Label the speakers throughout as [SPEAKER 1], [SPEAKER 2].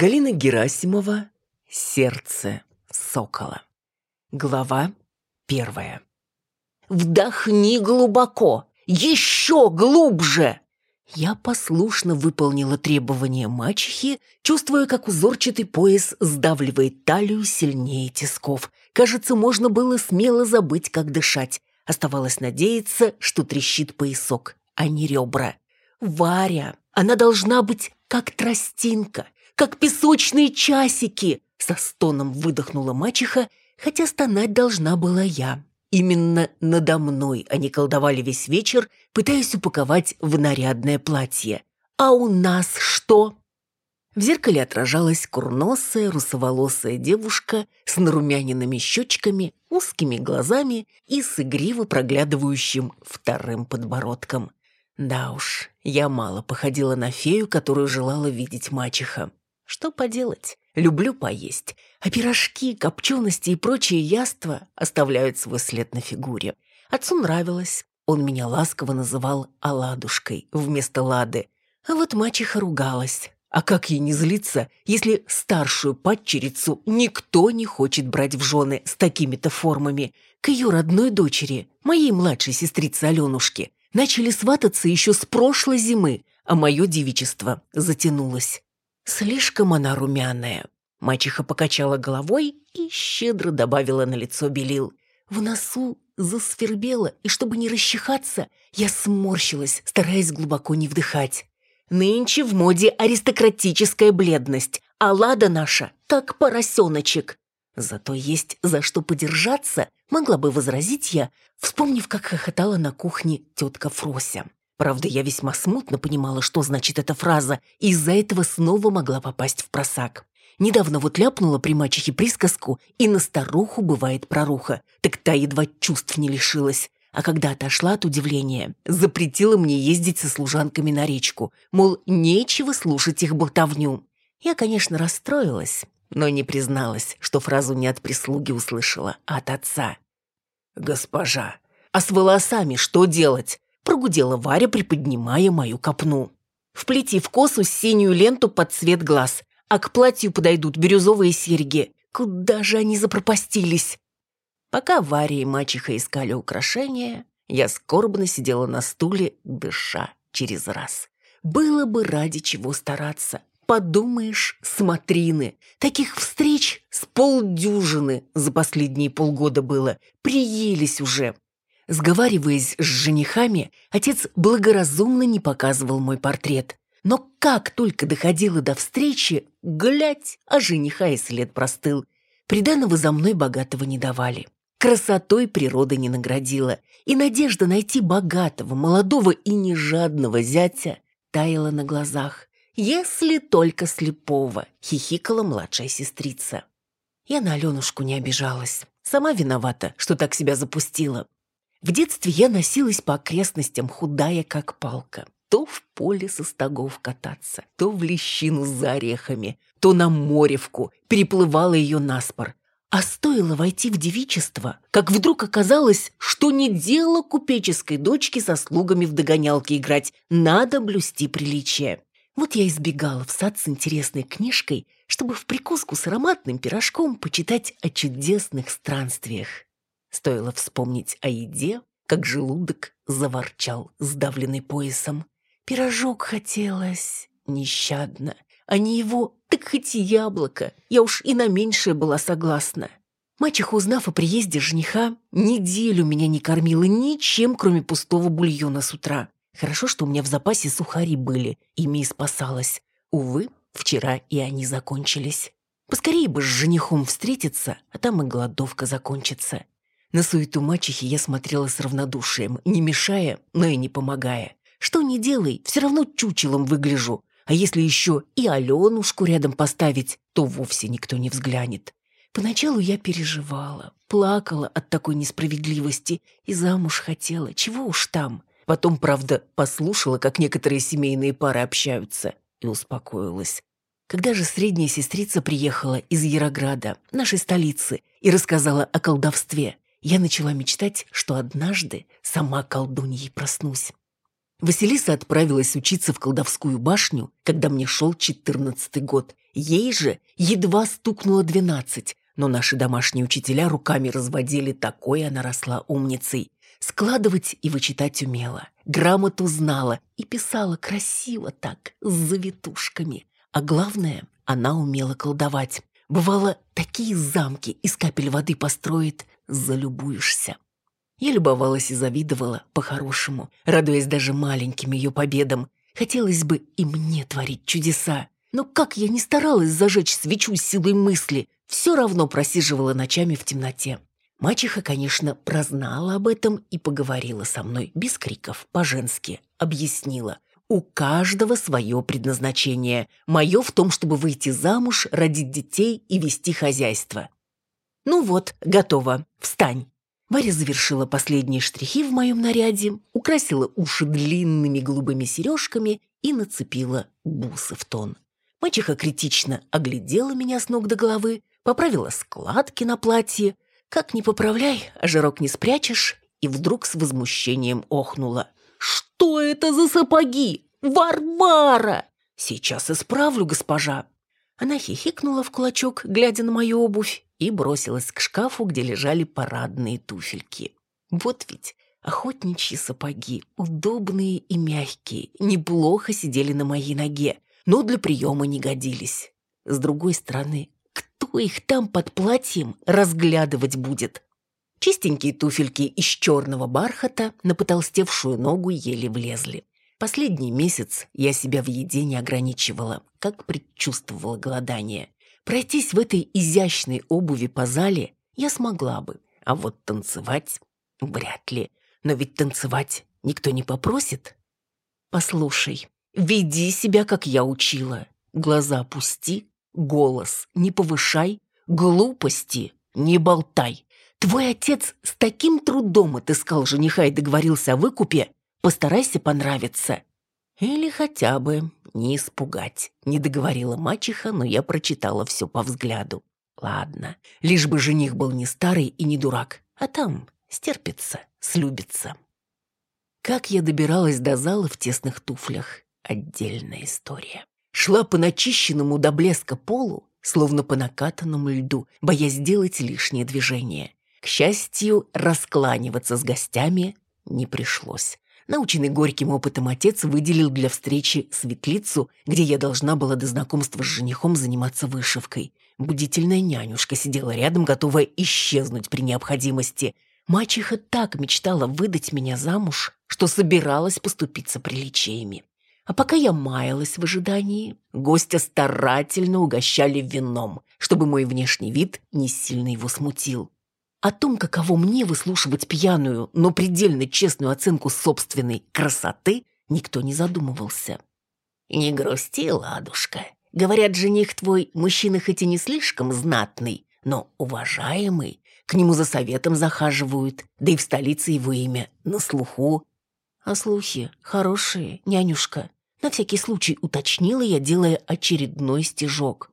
[SPEAKER 1] Галина Герасимова «Сердце сокола». Глава первая. «Вдохни глубоко! Еще глубже!» Я послушно выполнила требования мачехи, чувствуя, как узорчатый пояс сдавливает талию сильнее тисков. Кажется, можно было смело забыть, как дышать. Оставалось надеяться, что трещит поясок, а не ребра. Варя, она должна быть как тростинка, как песочные часики, со стоном выдохнула мачеха, хотя стонать должна была я. Именно надо мной они колдовали весь вечер, пытаясь упаковать в нарядное платье. А у нас что? В зеркале отражалась курносая, русоволосая девушка с нарумяненными щечками, узкими глазами и с игриво проглядывающим вторым подбородком. Да уж, я мало походила на фею, которую желала видеть мачеха. Что поделать? Люблю поесть, а пирожки, копчености и прочие яства оставляют свой след на фигуре. Отцу нравилось. Он меня ласково называл «оладушкой» вместо «лады». А вот мачеха ругалась. А как ей не злиться, если старшую падчерицу никто не хочет брать в жены с такими-то формами? К ее родной дочери, моей младшей сестрице Аленушке, начали свататься еще с прошлой зимы, а мое девичество затянулось. Слишком она румяная. Мачеха покачала головой и щедро добавила на лицо белил. В носу засвербело, и чтобы не расчихаться, я сморщилась, стараясь глубоко не вдыхать. Нынче в моде аристократическая бледность, а лада наша как поросеночек. Зато есть за что подержаться, могла бы возразить я, вспомнив, как хохотала на кухне тетка Фрося. Правда, я весьма смутно понимала, что значит эта фраза, и из-за этого снова могла попасть в просак. Недавно вот ляпнула при мачехе присказку, и на старуху бывает проруха, так та едва чувств не лишилась. А когда отошла от удивления, запретила мне ездить со служанками на речку, мол, нечего слушать их болтовню. Я, конечно, расстроилась, но не призналась, что фразу не от прислуги услышала, а от отца. «Госпожа, а с волосами что делать?» Прогудела Варя, приподнимая мою копну. Вплети в косу синюю ленту под цвет глаз, а к платью подойдут бирюзовые серьги. Куда же они запропастились? Пока Варя и мачеха искали украшения, я скорбно сидела на стуле, дыша через раз. Было бы ради чего стараться. Подумаешь, смотрины. Таких встреч с полдюжины за последние полгода было. Приелись уже. Сговариваясь с женихами, отец благоразумно не показывал мой портрет. Но как только доходило до встречи, глядь, а жениха и след простыл. Приданого за мной богатого не давали. Красотой природа не наградила, и надежда найти богатого, молодого и нежадного зятя таяла на глазах. «Если только слепого», — хихикала младшая сестрица. Я на Аленушку не обижалась. Сама виновата, что так себя запустила. В детстве я носилась по окрестностям, худая как палка. То в поле со стогов кататься, то в лещину за орехами, то на моревку, переплывала ее наспор. А стоило войти в девичество, как вдруг оказалось, что не дело купеческой дочки со слугами в догонялки играть, надо блюсти приличие. Вот я избегала в сад с интересной книжкой, чтобы в прикуску с ароматным пирожком почитать о чудесных странствиях. Стоило вспомнить о еде, как желудок заворчал, сдавленный поясом. Пирожок хотелось нещадно, а не его, так хоть и яблоко. Я уж и на меньшее была согласна. Мачеха, узнав о приезде жениха, неделю меня не кормила ничем, кроме пустого бульона с утра. Хорошо, что у меня в запасе сухари были, ими и спасалась. Увы, вчера и они закончились. Поскорее бы с женихом встретиться, а там и голодовка закончится. На суету мачехи я смотрела с равнодушием, не мешая, но и не помогая. Что ни делай, все равно чучелом выгляжу. А если еще и Аленушку рядом поставить, то вовсе никто не взглянет. Поначалу я переживала, плакала от такой несправедливости и замуж хотела, чего уж там. Потом, правда, послушала, как некоторые семейные пары общаются, и успокоилась. Когда же средняя сестрица приехала из Ярограда, нашей столицы, и рассказала о колдовстве, я начала мечтать, что однажды сама колдуньей проснусь. Василиса отправилась учиться в колдовскую башню, когда мне шел четырнадцатый год. Ей же едва стукнуло двенадцать, но наши домашние учителя руками разводили, такой она росла умницей. Складывать и вычитать умела, грамоту знала и писала красиво так, с завитушками. А главное, она умела колдовать. Бывало, такие замки из капель воды построит, залюбуешься. Я любовалась и завидовала по-хорошему, радуясь даже маленьким ее победам. Хотелось бы и мне творить чудеса. Но как я не старалась зажечь свечу силой мысли, все равно просиживала ночами в темноте. Мачеха, конечно, прознала об этом и поговорила со мной без криков, по-женски, объяснила. У каждого свое предназначение. Мое в том, чтобы выйти замуж, родить детей и вести хозяйство. Ну вот, готово. Встань. Варя завершила последние штрихи в моем наряде, украсила уши длинными голубыми сережками и нацепила бусы в тон. Мачеха критично оглядела меня с ног до головы, поправила складки на платье. Как ни поправляй, а жирок не спрячешь, и вдруг с возмущением охнула. «Что это за сапоги? Варвара!» «Сейчас исправлю, госпожа!» Она хихикнула в кулачок, глядя на мою обувь, и бросилась к шкафу, где лежали парадные туфельки. Вот ведь охотничьи сапоги, удобные и мягкие, неплохо сидели на моей ноге, но для приема не годились. С другой стороны, кто их там под платьем разглядывать будет? Чистенькие туфельки из черного бархата на потолстевшую ногу еле влезли. Последний месяц я себя в еде не ограничивала, как предчувствовала голодание. Пройтись в этой изящной обуви по зале я смогла бы, а вот танцевать вряд ли. Но ведь танцевать никто не попросит. Послушай, веди себя, как я учила. Глаза опусти, голос не повышай, глупости не болтай. Твой отец с таким трудом отыскал жениха и договорился о выкупе, Постарайся понравиться. Или хотя бы не испугать. Не договорила мачеха, но я прочитала все по взгляду. Ладно, лишь бы жених был не старый и не дурак, а там стерпится, слюбится. Как я добиралась до зала в тесных туфлях – отдельная история. Шла по начищенному до блеска полу, словно по накатанному льду, боясь сделать лишнее движение. К счастью, раскланиваться с гостями не пришлось. Наученный горьким опытом отец выделил для встречи светлицу, где я должна была до знакомства с женихом заниматься вышивкой. Будительная нянюшка сидела рядом, готовая исчезнуть при необходимости. Мачеха так мечтала выдать меня замуж, что собиралась поступиться приличиями. А пока я маялась в ожидании, гостя старательно угощали вином, чтобы мой внешний вид не сильно его смутил. О том, каково мне выслушивать пьяную, но предельно честную оценку собственной красоты, никто не задумывался. «Не грусти, ладушка. Говорят, жених твой мужчина хоть и не слишком знатный, но уважаемый. К нему за советом захаживают, да и в столице его имя на слуху. А слухи хорошие, нянюшка. На всякий случай уточнила я, делая очередной стежок.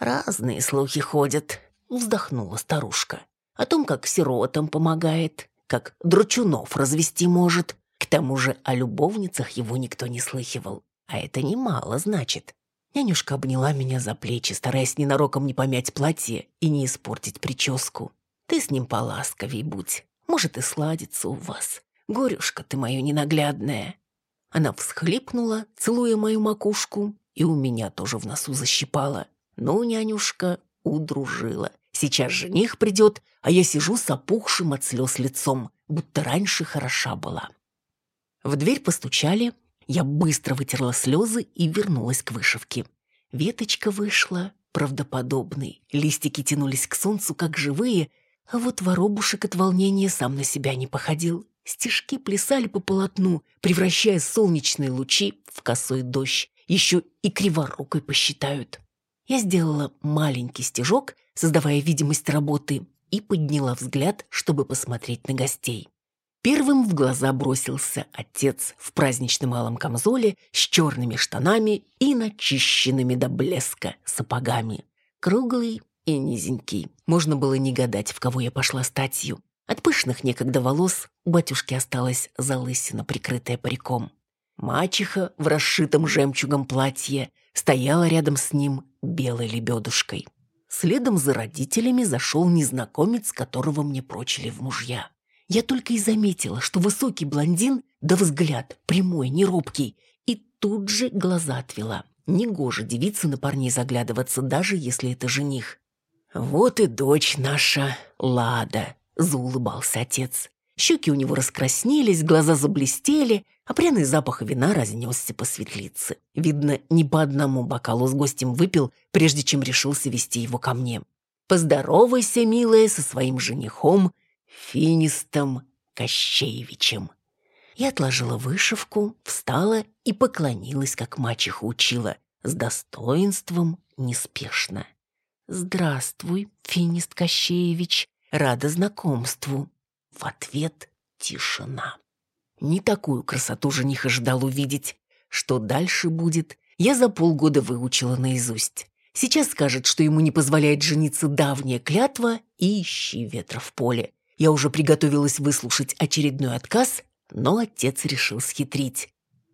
[SPEAKER 1] «Разные слухи ходят», — вздохнула старушка о том, как сиротам помогает, как дручунов развести может. К тому же о любовницах его никто не слыхивал. А это немало, значит. Нянюшка обняла меня за плечи, стараясь ненароком не помять платье и не испортить прическу. Ты с ним поласковей будь. Может, и сладится у вас. Горюшка ты мою ненаглядная. Она всхлипнула, целуя мою макушку, и у меня тоже в носу защипала. Ну, нянюшка, удружила. Сейчас жених придет, а я сижу с опухшим от слез лицом, будто раньше хороша была. В дверь постучали, я быстро вытерла слезы и вернулась к вышивке. Веточка вышла правдоподобной, листики тянулись к солнцу, как живые, а вот воробушек от волнения сам на себя не походил. Стежки плясали по полотну, превращая солнечные лучи в косой дождь. Еще и криворукой посчитают. Я сделала маленький стежок, создавая видимость работы, и подняла взгляд, чтобы посмотреть на гостей. Первым в глаза бросился отец в праздничном малом камзоле с черными штанами и начищенными до блеска сапогами. Круглый и низенький. Можно было не гадать, в кого я пошла статью. От пышных некогда волос у батюшки осталась залысина, прикрытая париком. Мачеха в расшитом жемчугом платье стояла рядом с ним белой лебедушкой. Следом за родителями зашел незнакомец, которого мне прочили в мужья. Я только и заметила, что высокий блондин, да взгляд прямой, неробкий, и тут же глаза отвела. Негоже девице на парней заглядываться, даже если это жених. «Вот и дочь наша, Лада», — заулыбался отец. Щеки у него раскраснелись, глаза заблестели, а пряный запах вина разнесся по светлице. Видно, не по одному бокалу с гостем выпил, прежде чем решился вести его ко мне. «Поздоровайся, милая, со своим женихом Финистом Кощеевичем». Я отложила вышивку, встала и поклонилась, как мачеха учила, с достоинством, неспешно. «Здравствуй, Финист Кощеевич, рада знакомству». В ответ тишина. Не такую красоту жених ожидал увидеть. Что дальше будет, я за полгода выучила наизусть. Сейчас скажет, что ему не позволяет жениться давняя клятва, и ищи ветра в поле. Я уже приготовилась выслушать очередной отказ, но отец решил схитрить.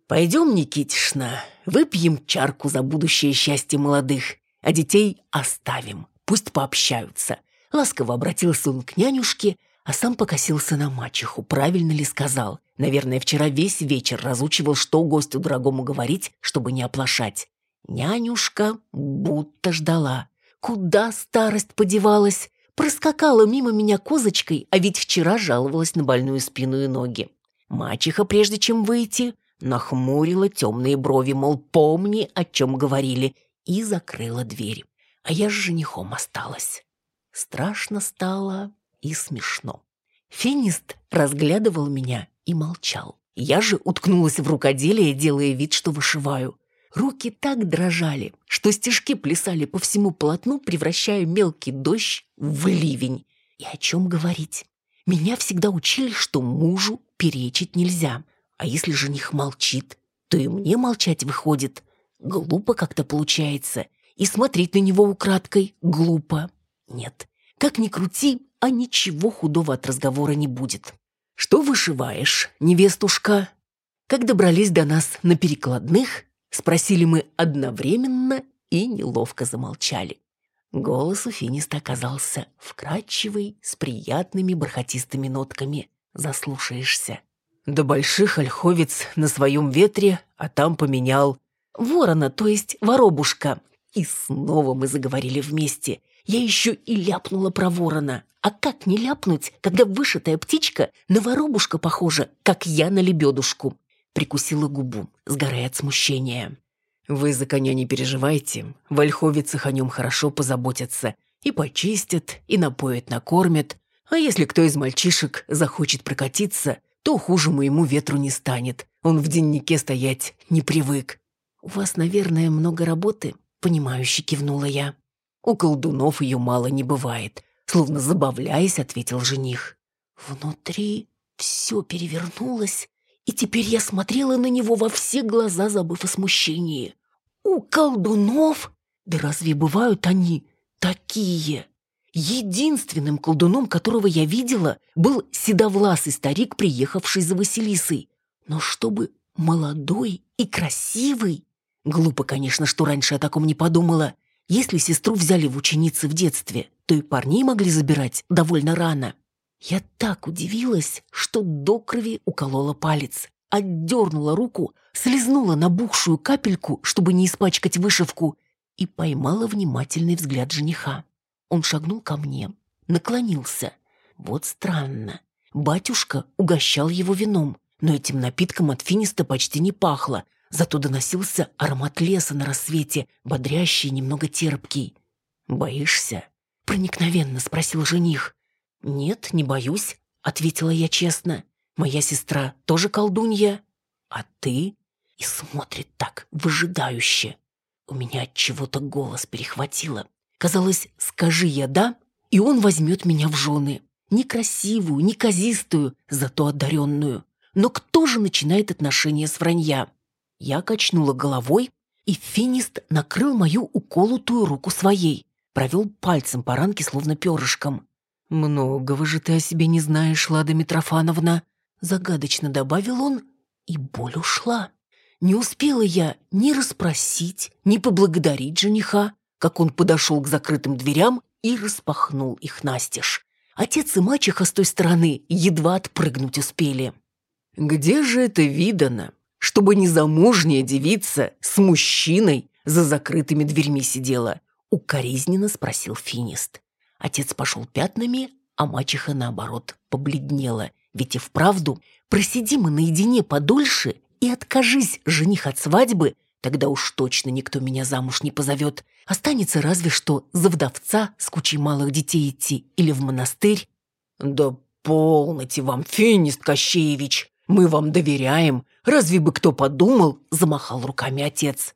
[SPEAKER 1] «Пойдем, Никитишна, выпьем чарку за будущее счастье молодых, а детей оставим, пусть пообщаются». Ласково обратился он к нянюшке, а сам покосился на мачеху, правильно ли сказал. Наверное, вчера весь вечер разучивал, что гостю дорогому говорить, чтобы не оплошать. Нянюшка будто ждала. Куда старость подевалась? Проскакала мимо меня козочкой, а ведь вчера жаловалась на больную спину и ноги. Мачеха, прежде чем выйти, нахмурила темные брови, мол, помни, о чем говорили, и закрыла дверь. А я с женихом осталась. Страшно стало и смешно. Финист разглядывал меня и молчал. Я же уткнулась в рукоделие, делая вид, что вышиваю. Руки так дрожали, что стежки плясали по всему полотну, превращая мелкий дождь в ливень. И о чем говорить? Меня всегда учили, что мужу перечить нельзя. А если жених молчит, то и мне молчать выходит. Глупо как-то получается. И смотреть на него украдкой глупо. Нет, как ни крути, а ничего худого от разговора не будет. «Что вышиваешь, невестушка?» Как добрались до нас на перекладных, спросили мы одновременно и неловко замолчали. Голос у Финиста оказался вкрадчивый, с приятными бархатистыми нотками. Заслушаешься. До больших ольховец на своем ветре, а там поменял. Ворона, то есть воробушка. И снова мы заговорили вместе. Я еще и ляпнула про ворона. А как не ляпнуть, когда вышитая птичка на воробушка похожа, как я на лебедушку? Прикусила губу, сгорая от смущения. Вы за коня не переживайте, в ольховицах о нем хорошо позаботятся. И почистят, и напоят, накормят. А если кто из мальчишек захочет прокатиться, то хуже моему ветру не станет. Он в деннике стоять не привык. «У вас, наверное, много работы?» — понимающе кивнула я. «У колдунов ее мало не бывает. Словно забавляясь, ответил жених. Внутри все перевернулось, и теперь я смотрела на него во все глаза, забыв о смущении. У колдунов? Да разве бывают они такие? Единственным колдуном, которого я видела, был седовласый старик, приехавший за Василисой. Но чтобы молодой и красивый... Глупо, конечно, что раньше о таком не подумала. Если сестру взяли в ученицы в детстве, то и парней могли забирать довольно рано. Я так удивилась, что до крови уколола палец, отдернула руку, слезнула набухшую капельку, чтобы не испачкать вышивку, и поймала внимательный взгляд жениха. Он шагнул ко мне, наклонился. Вот странно. Батюшка угощал его вином, но этим напитком от финиста почти не пахло, зато доносился аромат леса на рассвете, бодрящий и немного терпкий. «Боишься?» — проникновенно спросил жених. «Нет, не боюсь», — ответила я честно. «Моя сестра тоже колдунья?» «А ты?» И смотрит так, выжидающе. У меня от чего-то голос перехватило. Казалось, скажи я «да», и он возьмет меня в жены. Некрасивую, неказистую, зато одаренную. Но кто же начинает отношения с вранья? Я качнула головой, и финист накрыл мою уколотую руку своей, провел пальцем по ранке, словно перышком. «Многого же ты о себе не знаешь, Лада Митрофановна», загадочно добавил он, и боль ушла. Не успела я ни расспросить, ни поблагодарить жениха, как он подошел к закрытым дверям и распахнул их настежь. Отец и мачеха с той стороны едва отпрыгнуть успели. «Где же это видано, чтобы незамужняя девица с мужчиной за закрытыми дверьми сидела?» Укоризненно спросил Финист. Отец пошел пятнами, а мачеха, наоборот, побледнела. Ведь и вправду, просиди мы наедине подольше и откажись, жених от свадьбы, тогда уж точно никто меня замуж не позовет. Останется разве что за вдовца с кучей малых детей идти или в монастырь. Да полноте вам, Финист Кощеевич, мы вам доверяем. Разве бы кто подумал, замахал руками отец.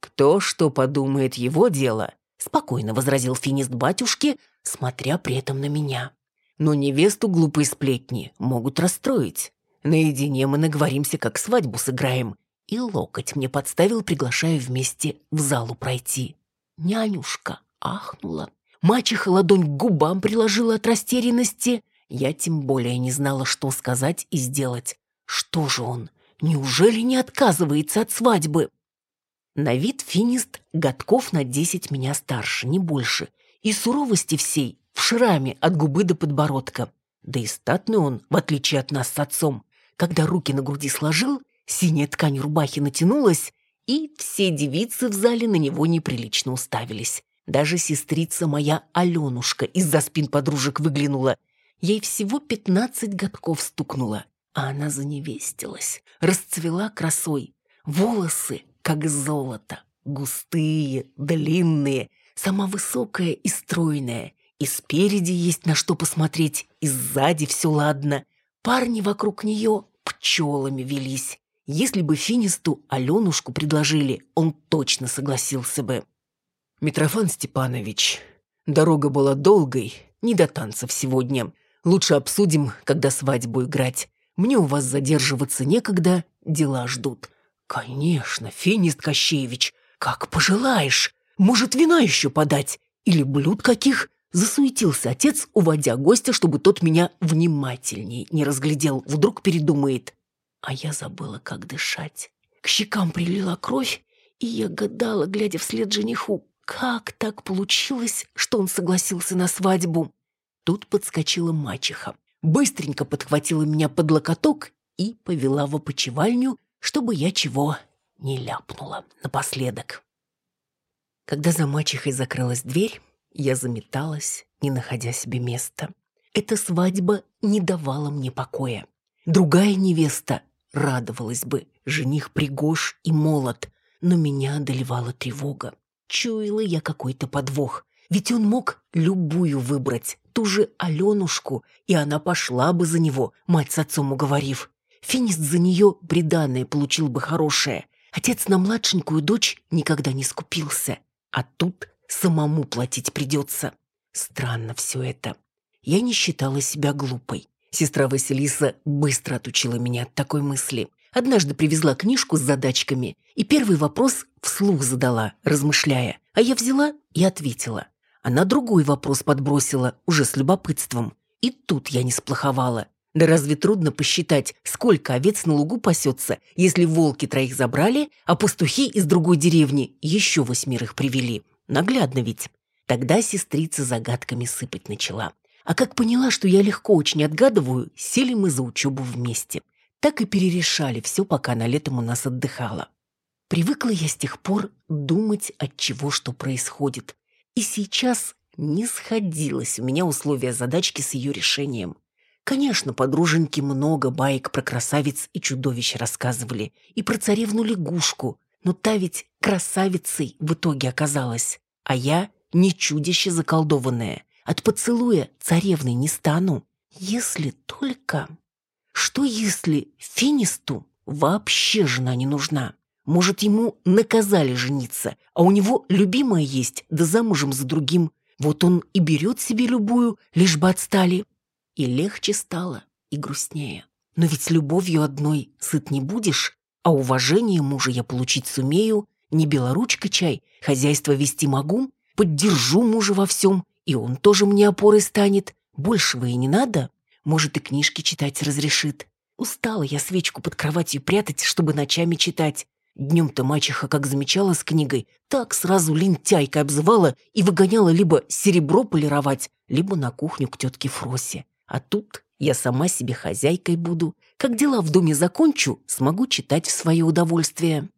[SPEAKER 1] Кто что подумает, его дело, спокойно возразил Финист батюшке, смотря при этом на меня. Но невесту глупые сплетни могут расстроить. Наедине мы наговоримся, как свадьбу сыграем. И локоть мне подставил, приглашая вместе в залу пройти. Нянюшка ахнула. Мачеха ладонь к губам приложила от растерянности. Я тем более не знала, что сказать и сделать. Что же он? Неужели не отказывается от свадьбы? На вид финист годков на десять меня старше, не больше. И суровости всей в шраме от губы до подбородка. Да и статный он, в отличие от нас с отцом. Когда руки на груди сложил, синяя ткань рубахи натянулась, и все девицы в зале на него неприлично уставились. Даже сестрица моя Аленушка из-за спин подружек выглянула. Ей всего пятнадцать годков стукнуло, а она заневестилась, расцвела красой. Волосы, как золото, густые, длинные, сама высокая и стройная. И спереди есть на что посмотреть, и сзади все ладно. Парни вокруг нее пчелами велись. Если бы Финисту Аленушку предложили, он точно согласился бы. «Митрофан Степанович, дорога была долгой, не до танцев сегодня. Лучше обсудим, когда свадьбу играть. Мне у вас задерживаться некогда, дела ждут». «Конечно, Финист Кощеевич, как пожелаешь. Может, вина еще подать? Или блюд каких?» Засуетился отец, уводя гостя, чтобы тот меня внимательней не разглядел. Вдруг передумает. А я забыла, как дышать. К щекам прилила кровь, и я гадала, глядя вслед жениху, как так получилось, что он согласился на свадьбу. Тут подскочила мачеха, быстренько подхватила меня под локоток и повела в опочивальню, чтобы я чего не ляпнула напоследок. Когда за мачехой закрылась дверь, я заметалась, не находя себе места. Эта свадьба не давала мне покоя. Другая невеста радовалась бы, жених пригож и молод, но меня одолевала тревога. Чуяла я какой-то подвох, ведь он мог любую выбрать, ту же Аленушку, и она пошла бы за него, мать с отцом уговорив. Финист за нее приданное получил бы хорошее. Отец на младшенькую дочь никогда не скупился. А тут самому платить придется. Странно все это. Я не считала себя глупой. Сестра Василиса быстро отучила меня от такой мысли. Однажды привезла книжку с задачками, и первый вопрос вслух задала, размышляя. А я взяла и ответила. Она другой вопрос подбросила, уже с любопытством. И тут я не сплоховала. Да разве трудно посчитать, сколько овец на лугу пасется, если волки троих забрали, а пастухи из другой деревни еще восьмерых привели? Наглядно ведь. Тогда сестрица загадками сыпать начала. А как поняла, что я легко очень отгадываю, сели мы за учебу вместе. Так и перерешали все, пока она летом у нас отдыхала. Привыкла я с тех пор думать, от чего что происходит. И сейчас не сходилось у меня условия задачки с ее решением. Конечно, подруженьки много баек про красавиц и чудовищ рассказывали, и про царевну-лягушку, но та ведь красавицей в итоге оказалась. А я не чудище заколдованное. От поцелуя царевной не стану. Если только... Что если Финисту вообще жена не нужна? Может, ему наказали жениться, а у него любимая есть, да замужем за другим. Вот он и берет себе любую, лишь бы отстали. И легче стало, и грустнее. Но ведь любовью одной сыт не будешь, а уважение мужа я получить сумею, не белоручка чай, хозяйство вести могу, поддержу мужа во всем, и он тоже мне опорой станет. Большего и не надо. Может, и книжки читать разрешит. Устала я свечку под кроватью прятать, чтобы ночами читать. Днем-то мачеха, как замечала с книгой, так сразу лентяйкой обзывала и выгоняла либо серебро полировать, либо на кухню к тетке Фросе. А тут я сама себе хозяйкой буду. Как дела в доме закончу, смогу читать в свое удовольствие.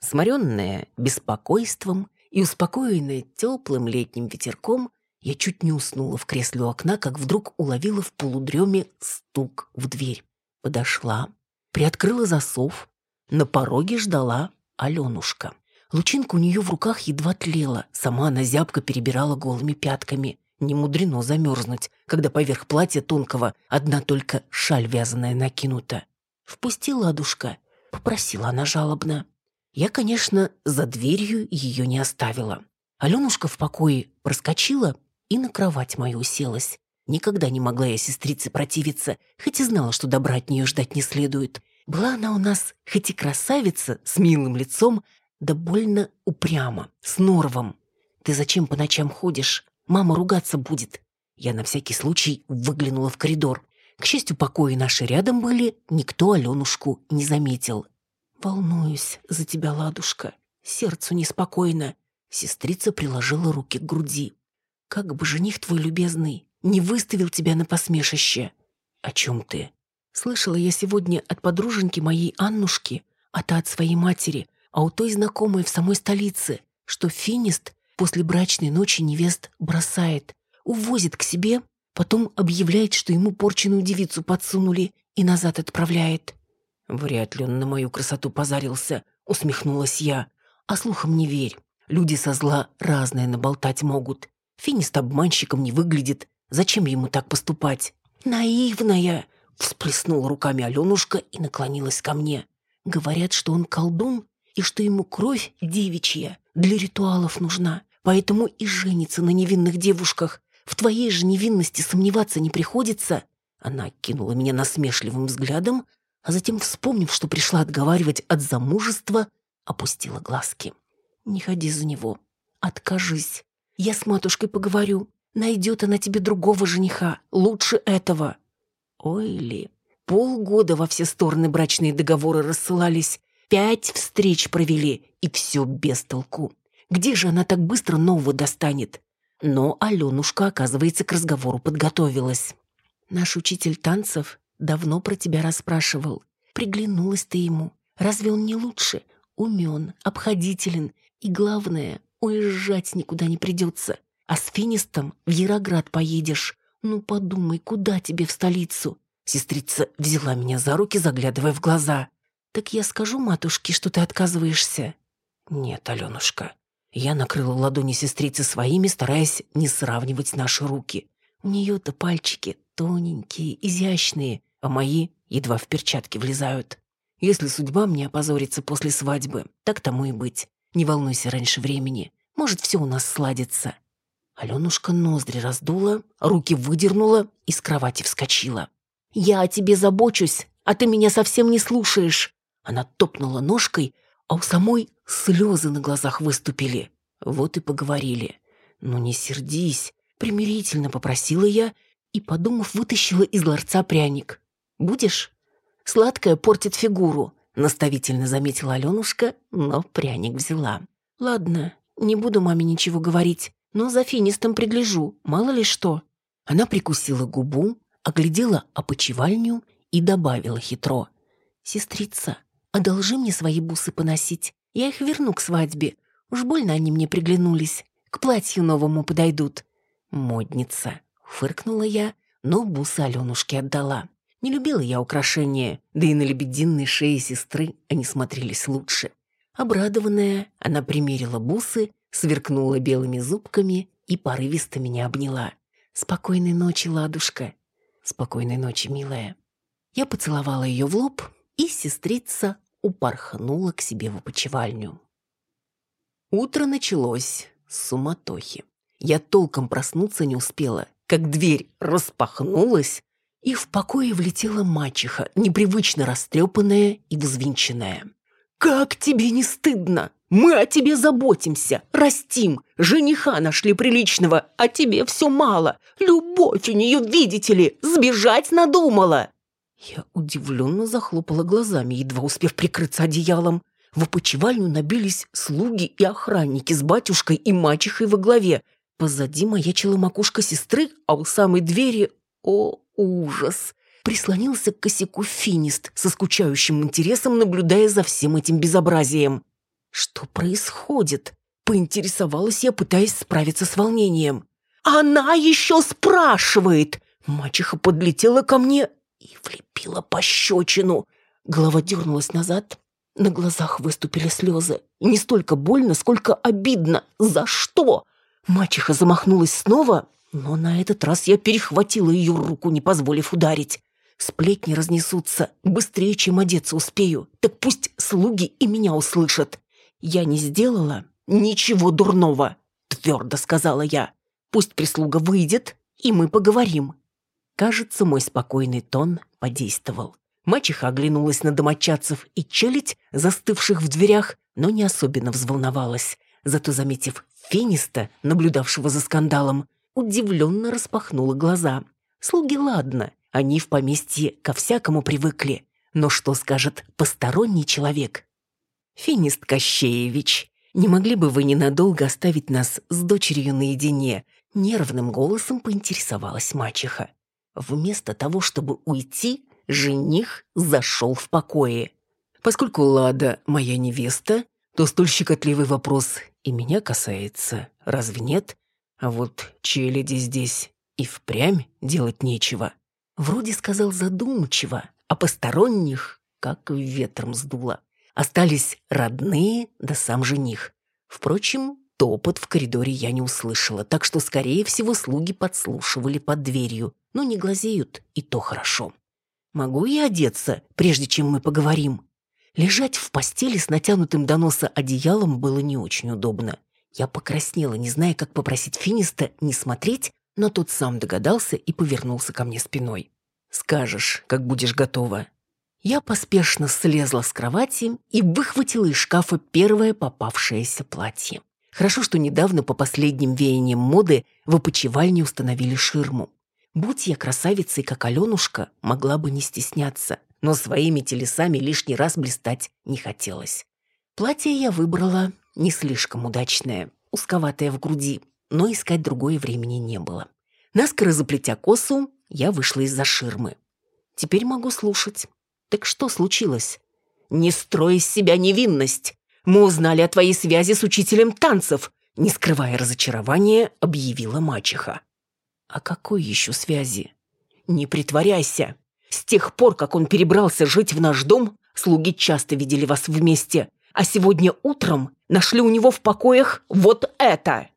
[SPEAKER 1] Сморенная беспокойством и успокоенная теплым летним ветерком, я чуть не уснула в кресле у окна, как вдруг уловила в полудреме стук в дверь. Подошла, приоткрыла засов. На пороге ждала Аленушка. Лучинка у нее в руках едва тлела, сама она зябко перебирала голыми пятками. Не мудрено замерзнуть, когда поверх платья тонкого одна только шаль вязаная накинута. «Впусти, ладушка», — попросила она жалобно. Я, конечно, за дверью ее не оставила. Аленушка в покое проскочила и на кровать мою уселась. Никогда не могла я сестрице противиться, хоть и знала, что добра от нее ждать не следует. Была она у нас хоть и красавица, с милым лицом, да больно упрямо, с норвом. «Ты зачем по ночам ходишь? Мама ругаться будет». Я на всякий случай выглянула в коридор. К счастью, покои наши рядом были, никто Аленушку не заметил. «Волнуюсь за тебя, ладушка. Сердцу неспокойно». Сестрица приложила руки к груди. «Как бы жених твой любезный не выставил тебя на посмешище». «О чем ты?» «Слышала я сегодня от подруженьки моей Аннушки, а та от своей матери, а у той знакомой в самой столице, что финист после брачной ночи невест бросает, увозит к себе, потом объявляет, что ему порченную девицу подсунули и назад отправляет. «Вряд ли он на мою красоту позарился», — усмехнулась я. «А слухам не верь. Люди со зла разное наболтать могут. Финист обманщиком не выглядит. Зачем ему так поступать?» «Наивная!» — всплеснула руками Аленушка и наклонилась ко мне. «Говорят, что он колдун и что ему кровь девичья для ритуалов нужна, поэтому и женится на невинных девушках. В твоей же невинности сомневаться не приходится?» Она кинула меня насмешливым взглядом, а затем, вспомнив, что пришла отговаривать от замужества, опустила глазки. «Не ходи за него. Откажись. Я с матушкой поговорю. Найдет она тебе другого жениха, лучше этого». Ой ли, полгода во все стороны брачные договоры рассылались, пять встреч провели, и все без толку. Где же она так быстро нового достанет? Но Аленушка, оказывается, к разговору подготовилась. Наш учитель танцев Давно про тебя расспрашивал. Приглянулась ты ему. Разве он не лучше? Умен, обходителен. И главное, уезжать никуда не придется. А с Финистом в Яроград поедешь. Ну подумай, куда тебе в столицу? Сестрица взяла меня за руки, заглядывая в глаза. Так я скажу матушке, что ты отказываешься? Нет, Аленушка. Я накрыла ладони сестрицы своими, стараясь не сравнивать наши руки. У нее-то пальчики тоненькие, изящные, а мои едва в перчатки влезают. Если судьба мне опозорится после свадьбы, так тому и быть. Не волнуйся раньше времени. Может, все у нас сладится». Аленушка ноздри раздула, руки выдернула и с кровати вскочила. «Я о тебе забочусь, а ты меня совсем не слушаешь!» Она топнула ножкой, а у самой слезы на глазах выступили. Вот и поговорили. «Ну не сердись», — примирительно попросила я и, подумав, вытащила из ларца пряник. Будешь? Сладкое портит фигуру», — наставительно заметила Аленушка, но пряник взяла. «Ладно, не буду маме ничего говорить, но за финистом пригляжу, мало ли что». Она прикусила губу, оглядела опочивальню и добавила хитро. «Сестрица, одолжи мне свои бусы поносить. Я их верну к свадьбе. Уж больно они мне приглянулись. К платью новому подойдут». «Модница», — фыркнула я, но бусы Аленушке отдала. Не любила я украшения, да и на лебединой шее сестры они смотрелись лучше. Обрадованная, она примерила бусы, сверкнула белыми зубками и порывисто меня обняла. «Спокойной ночи, ладушка!» «Спокойной ночи, милая!» Я поцеловала ее в лоб, и сестрица упорхнула к себе в опочивальню. Утро началось с суматохи. Я толком проснуться не успела, как дверь распахнулась, и в покое влетела мачеха, непривычно растрепанная и взвинченная. «Как тебе не стыдно? Мы о тебе заботимся, растим, жениха нашли приличного, а тебе все мало. Любовь у нее, видите ли, сбежать надумала!» Я удивленно захлопала глазами, едва успев прикрыться одеялом. В опочивальню набились слуги и охранники с батюшкой и мачехой во главе. Позади маячила макушка сестры, а у самой двери... О, ужас! Прислонился к косяку финист со скучающим интересом, наблюдая за всем этим безобразием. Что происходит? Поинтересовалась я, пытаясь справиться с волнением. «Она еще спрашивает!» Мачеха подлетела ко мне и влепила пощечину. Голова дернулась назад, на глазах выступили слезы. Не столько больно, сколько обидно. За что? Мачеха замахнулась снова, но на этот раз я перехватила ее руку, не позволив ударить. Сплетни разнесутся быстрее, чем одеться успею. Так пусть слуги и меня услышат. Я не сделала ничего дурного, твердо сказала я. Пусть прислуга выйдет, и мы поговорим. Кажется, мой спокойный тон подействовал. Мачеха оглянулась на домочадцев и челядь, застывших в дверях, но не особенно взволновалась. Зато, заметив Фениста, наблюдавшего за скандалом, удивленно распахнула глаза. Слуги ладно, они в поместье ко всякому привыкли. Но что скажет посторонний человек? Финист Кощеевич, не могли бы вы ненадолго оставить нас с дочерью наедине? Нервным голосом поинтересовалась мачеха. Вместо того, чтобы уйти, жених зашел в покое. Поскольку Лада моя невеста, то столь щекотливый вопрос и меня касается, разве нет? А вот челяди здесь и впрямь делать нечего. Вроде сказал задумчиво, а посторонних как ветром сдуло. Остались родные да сам жених. Впрочем, топот в коридоре я не услышала, так что, скорее всего, слуги подслушивали под дверью. Но не глазеют, и то хорошо. Могу я одеться, прежде чем мы поговорим? Лежать в постели с натянутым до носа одеялом было не очень удобно. Я покраснела, не зная, как попросить Финиста не смотреть, но тот сам догадался и повернулся ко мне спиной. «Скажешь, как будешь готова». Я поспешно слезла с кровати и выхватила из шкафа первое попавшееся платье. Хорошо, что недавно по последним веяниям моды в опочивальне установили ширму. Будь я красавицей, как Аленушка, могла бы не стесняться, но своими телесами лишний раз блистать не хотелось. Платье я выбрала не слишком удачное, узковатое в груди, но искать другое времени не было. Наскоро заплетя косу, я вышла из-за ширмы. Теперь могу слушать. Так что случилось? Не строй из себя невинность. Мы узнали о твоей связи с учителем танцев, не скрывая разочарования, объявила мачеха. О какой еще связи? Не притворяйся. С тех пор, как он перебрался жить в наш дом, слуги часто видели вас вместе, а сегодня утром нашли у него в покоях вот это.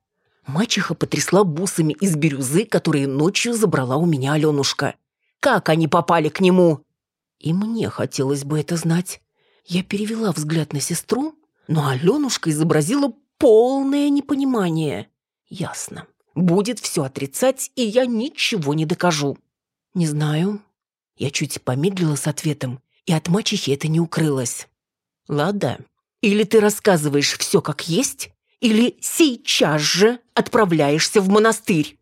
[SPEAKER 1] Мачеха потрясла бусами из бирюзы, которые ночью забрала у меня Аленушка. Как они попали к нему? И мне хотелось бы это знать. Я перевела взгляд на сестру, но Аленушка изобразила полное непонимание. Ясно. Будет все отрицать, и я ничего не докажу. Не знаю. Я чуть помедлила с ответом, и от мачехи это не укрылось. Лада, или ты рассказываешь все как есть, или сейчас же отправляешься в монастырь.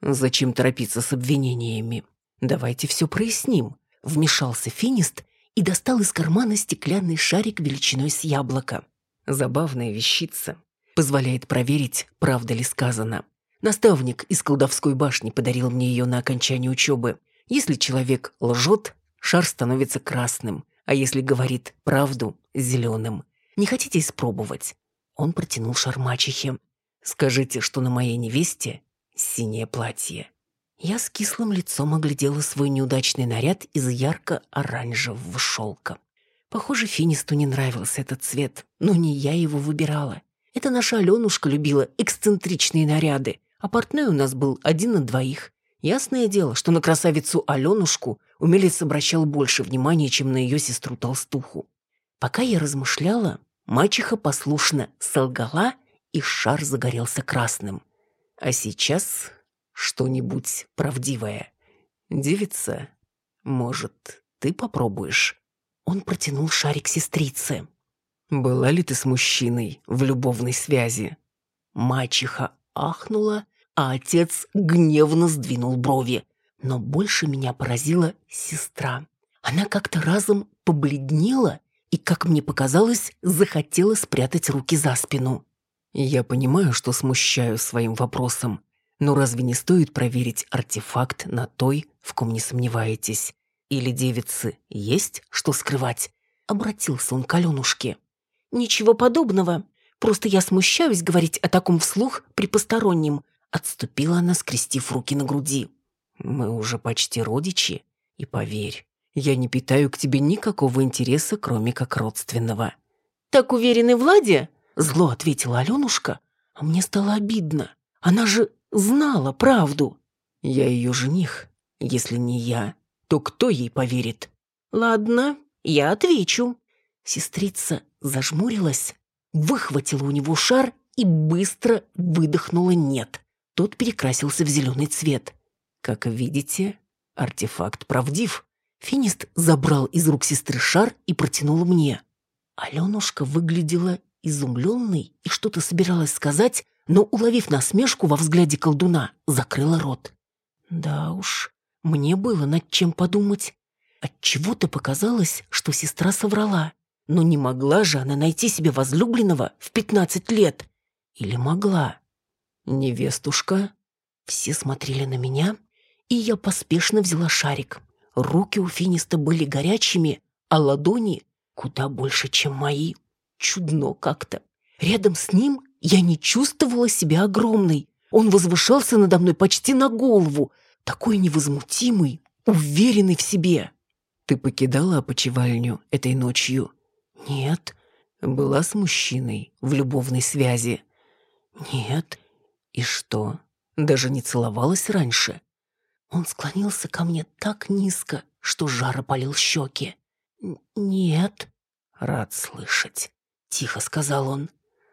[SPEAKER 1] Зачем торопиться с обвинениями? Давайте все проясним. Вмешался финист и достал из кармана стеклянный шарик величиной с яблоко. Забавная вещица. Позволяет проверить, правда ли сказано. Наставник из колдовской башни подарил мне ее на окончание учебы. Если человек лжет, шар становится красным, а если говорит правду – зеленым. Не хотите испробовать? Он протянул шар мачехе. Скажите, что на моей невесте синее платье. Я с кислым лицом оглядела свой неудачный наряд из ярко-оранжевого шелка. Похоже, Финисту не нравился этот цвет, но не я его выбирала. Это наша Аленушка любила эксцентричные наряды, а портной у нас был один на двоих. Ясное дело, что на красавицу Аленушку умелец обращал больше внимания, чем на ее сестру-толстуху. Пока я размышляла, мачеха послушно солгала, и шар загорелся красным. А сейчас что-нибудь правдивое. Девица, может, ты попробуешь? Он протянул шарик сестрице. Была ли ты с мужчиной в любовной связи? Мачеха ахнула а отец гневно сдвинул брови. Но больше меня поразила сестра. Она как-то разом побледнела и, как мне показалось, захотела спрятать руки за спину. Я понимаю, что смущаю своим вопросом, но разве не стоит проверить артефакт на той, в ком не сомневаетесь? Или девицы есть что скрывать? Обратился он к Аленушке. Ничего подобного. Просто я смущаюсь говорить о таком вслух при постороннем. Отступила она, скрестив руки на груди. Мы уже почти родичи, и поверь, я не питаю к тебе никакого интереса, кроме как родственного». «Так уверены Владе?» – зло ответила Аленушка. А мне стало обидно. Она же знала правду. Я ее жених. Если не я, то кто ей поверит? Ладно, я отвечу. Сестрица зажмурилась, выхватила у него шар и быстро выдохнула «нет». Тот перекрасился в зеленый цвет. Как видите, артефакт правдив. Финист забрал из рук сестры шар и протянул мне. Аленушка выглядела изумленной и что-то собиралась сказать, но, уловив насмешку во взгляде колдуна, закрыла рот. Да уж, мне было над чем подумать. Отчего-то показалось, что сестра соврала. Но не могла же она найти себе возлюбленного в пятнадцать лет. Или могла? Невестушка. Все смотрели на меня, и я поспешно взяла шарик. Руки у Финиста были горячими, а ладони куда больше, чем мои. Чудно как-то. Рядом с ним я не чувствовала себя огромной. Он возвышался надо мной почти на голову, такой невозмутимый, уверенный в себе. «Ты покидала опочивальню этой ночью?» «Нет». «Была с мужчиной в любовной связи?» «Нет». «И что, даже не целовалась раньше?» Он склонился ко мне так низко, что жар опалил щеки. «Нет». «Рад слышать», — тихо сказал он.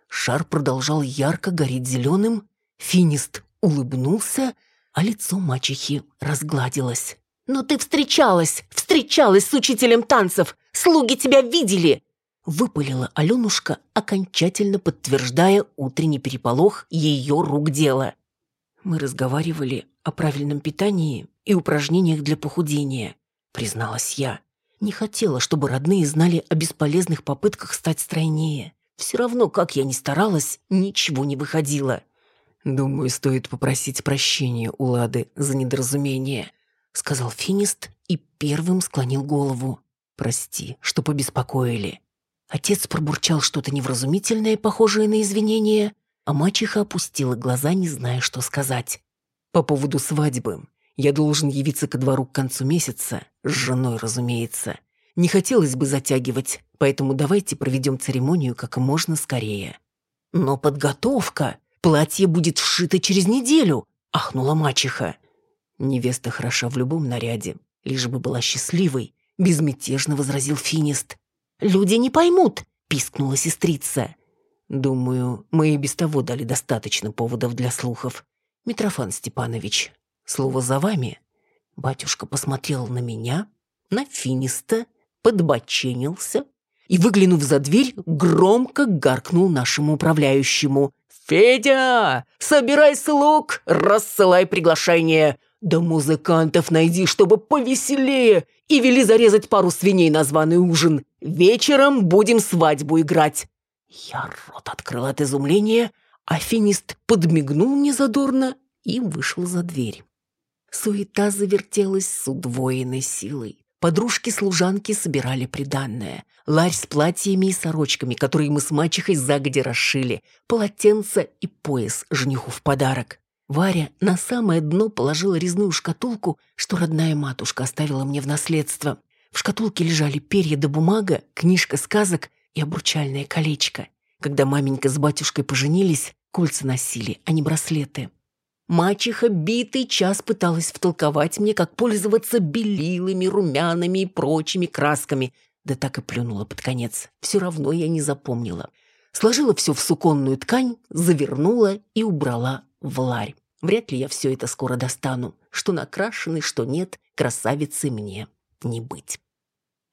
[SPEAKER 1] Шар продолжал ярко гореть зеленым, финист улыбнулся, а лицо мачехи разгладилось. «Но ты встречалась, встречалась с учителем танцев! Слуги тебя видели!» Выпалила Аленушка, окончательно подтверждая утренний переполох ее рук дело. Мы разговаривали о правильном питании и упражнениях для похудения, призналась я. Не хотела, чтобы родные знали о бесполезных попытках стать стройнее. Все равно, как я ни старалась, ничего не выходило. «Думаю, стоит попросить прощения у Лады за недоразумение», сказал Финист и первым склонил голову. «Прости, что побеспокоили». Отец пробурчал что-то невразумительное, похожее на извинение, а мачеха опустила глаза, не зная, что сказать. «По поводу свадьбы. Я должен явиться ко двору к концу месяца, с женой, разумеется. Не хотелось бы затягивать, поэтому давайте проведем церемонию как можно скорее». «Но подготовка! Платье будет сшито через неделю!» — ахнула мачеха. «Невеста хороша в любом наряде, лишь бы была счастливой», — безмятежно возразил Финист. «Люди не поймут!» — пискнула сестрица. Думаю, мы и без того дали достаточно поводов для слухов. Митрофан Степанович, слово за вами. Батюшка посмотрел на меня, на Финиста, подбоченился и, выглянув за дверь, громко гаркнул нашему управляющему. «Федя, собирай слуг, рассылай приглашение. Да музыкантов найди, чтобы повеселее, и вели зарезать пару свиней на званый ужин. Вечером будем свадьбу играть. Я рот открыл от изумления, а финист подмигнул мне задорно и вышел за дверь. Суета завертелась с удвоенной силой. Подружки-служанки собирали приданное. Ларь с платьями и сорочками, которые мы с мачехой загоди расшили, полотенце и пояс жениху в подарок. Варя на самое дно положила резную шкатулку, что родная матушка оставила мне в наследство. В шкатулке лежали перья да бумага, книжка сказок и обручальное колечко. Когда маменька с батюшкой поженились, кольца носили, а не браслеты. Мачеха битый час пыталась втолковать мне, как пользоваться белилами, румянами и прочими красками, да так и плюнула под конец. Все равно я не запомнила. Сложила все в суконную ткань, завернула и убрала в ларь. Вряд ли я все это скоро достану. Что накрашенный, что нет, красавицы мне не быть.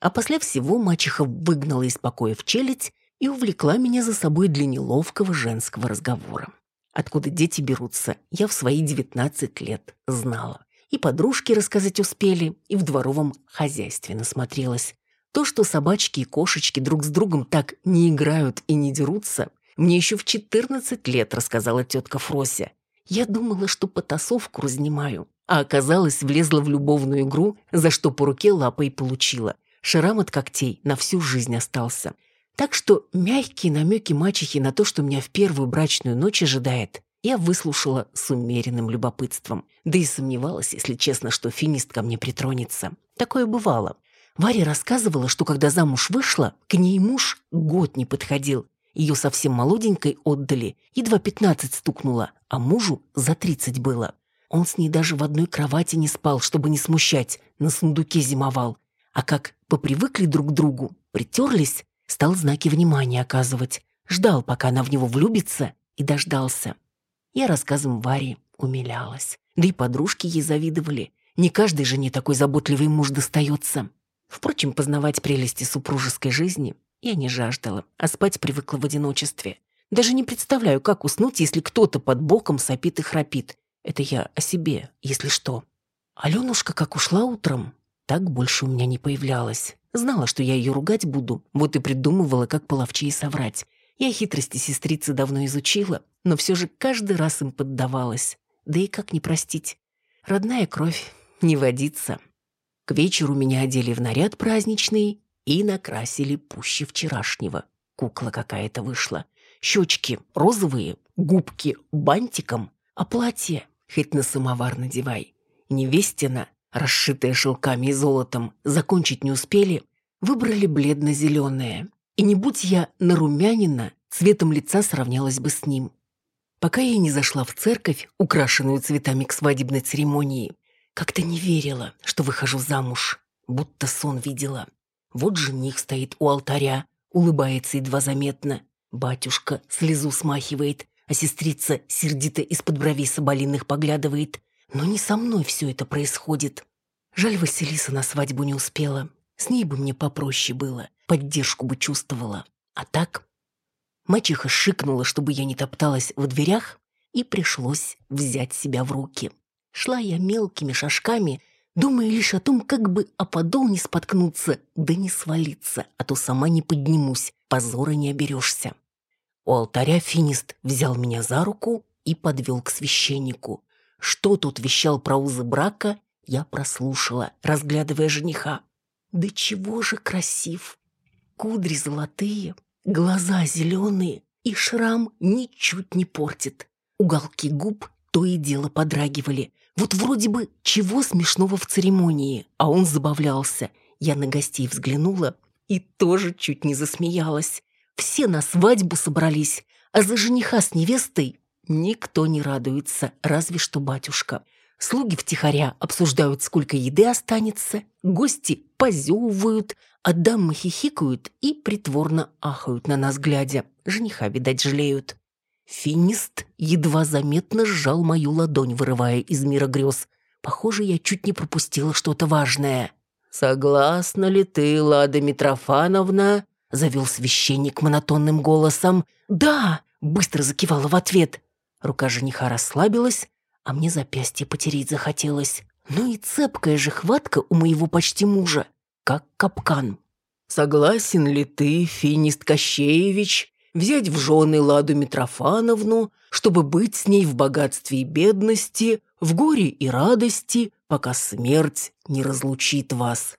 [SPEAKER 1] А после всего мачеха выгнала из покоя в челядь и увлекла меня за собой для неловкого женского разговора. Откуда дети берутся, я в свои девятнадцать лет знала. И подружки рассказать успели, и в дворовом хозяйстве насмотрелась. То, что собачки и кошечки друг с другом так не играют и не дерутся, мне еще в 14 лет рассказала тетка Фрося. Я думала, что потасовку разнимаю, а оказалось, влезла в любовную игру, за что по руке лапой получила. Шрам от когтей на всю жизнь остался. Так что мягкие намеки мачехи на то, что меня в первую брачную ночь ожидает, я выслушала с умеренным любопытством. Да и сомневалась, если честно, что финист ко мне притронется. Такое бывало. Варя рассказывала, что когда замуж вышла, к ней муж год не подходил. Ее совсем молоденькой отдали, едва пятнадцать стукнуло, а мужу за тридцать было. Он с ней даже в одной кровати не спал, чтобы не смущать, на сундуке зимовал. А как попривыкли друг к другу, притерлись, стал знаки внимания оказывать. Ждал, пока она в него влюбится, и дождался. Я рассказом Варе умилялась. Да и подружки ей завидовали. Не каждой жене такой заботливый муж достается. Впрочем, познавать прелести супружеской жизни я не жаждала, а спать привыкла в одиночестве. Даже не представляю, как уснуть, если кто-то под боком сопит и храпит. Это я о себе, если что. Аленушка как ушла утром, так больше у меня не появлялась. Знала, что я ее ругать буду, вот и придумывала, как половчее соврать. Я хитрости сестрицы давно изучила, но все же каждый раз им поддавалась. Да и как не простить? Родная кровь не водится. К вечеру меня одели в наряд праздничный и накрасили пуще вчерашнего. Кукла какая-то вышла. Щечки розовые, губки бантиком, а платье хоть на самовар надевай. Невестина, расшитая шелками и золотом, закончить не успели, выбрали бледно-зеленое. И не будь я нарумянина, цветом лица сравнялась бы с ним. Пока я не зашла в церковь, украшенную цветами к свадебной церемонии, как-то не верила, что выхожу замуж, будто сон видела. Вот жених стоит у алтаря, улыбается едва заметно. Батюшка слезу смахивает, а сестрица сердито из-под бровей соболиных поглядывает. Но не со мной все это происходит. Жаль, Василиса на свадьбу не успела. С ней бы мне попроще было поддержку бы чувствовала. А так... Мачеха шикнула, чтобы я не топталась в дверях, и пришлось взять себя в руки. Шла я мелкими шажками, думая лишь о том, как бы о подол не споткнуться, да не свалиться, а то сама не поднимусь, позора не оберешься. У алтаря финист взял меня за руку и подвел к священнику. Что тут вещал про узы брака, я прослушала, разглядывая жениха. Да чего же красив! Кудри золотые, глаза зеленые, и шрам ничуть не портит. Уголки губ то и дело подрагивали. Вот вроде бы чего смешного в церемонии, а он забавлялся. Я на гостей взглянула и тоже чуть не засмеялась. Все на свадьбу собрались, а за жениха с невестой никто не радуется, разве что батюшка. Слуги втихаря обсуждают, сколько еды останется, гости позевывают, а дамы хихикают и притворно ахают на нас глядя. Жениха, видать, жалеют. Финист едва заметно сжал мою ладонь, вырывая из мира грез. Похоже, я чуть не пропустила что-то важное. «Согласна ли ты, Лада Митрофановна?» — завел священник монотонным голосом. «Да!» — быстро закивала в ответ. Рука жениха расслабилась, а мне запястье потереть захотелось. Ну и цепкая же хватка у моего почти мужа, как капкан. «Согласен ли ты, Финист Кощеевич, взять в жены Ладу Митрофановну, чтобы быть с ней в богатстве и бедности, в горе и радости, пока смерть не разлучит вас?»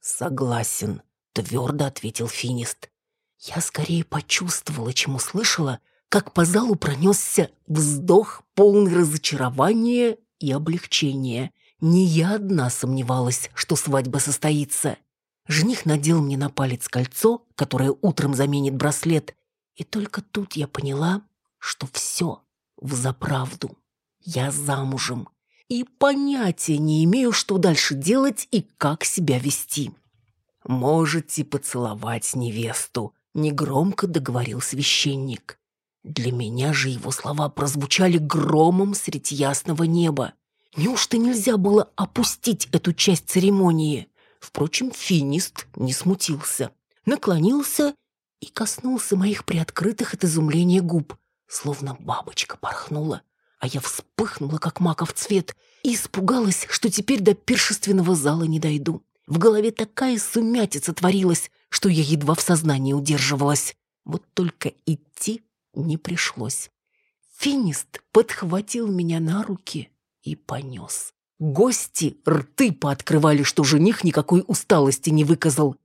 [SPEAKER 1] «Согласен», — твердо ответил Финист. Я скорее почувствовала, чем услышала, как по залу пронесся вздох, полный разочарования и облегчения. Не я одна сомневалась, что свадьба состоится. Жених надел мне на палец кольцо, которое утром заменит браслет, и только тут я поняла, что все взаправду. Я замужем и понятия не имею, что дальше делать и как себя вести. «Можете поцеловать невесту», — негромко договорил священник. Для меня же его слова прозвучали громом среди ясного неба. Неужто нельзя было опустить эту часть церемонии? Впрочем, финист не смутился. Наклонился и коснулся моих приоткрытых от изумления губ, словно бабочка порхнула. А я вспыхнула, как маков цвет, и испугалась, что теперь до пиршественного зала не дойду. В голове такая сумятица творилась, что я едва в сознании удерживалась. Вот только идти не пришлось. Финист подхватил меня на руки и понес. Гости рты пооткрывали, что жених никакой усталости не выказал.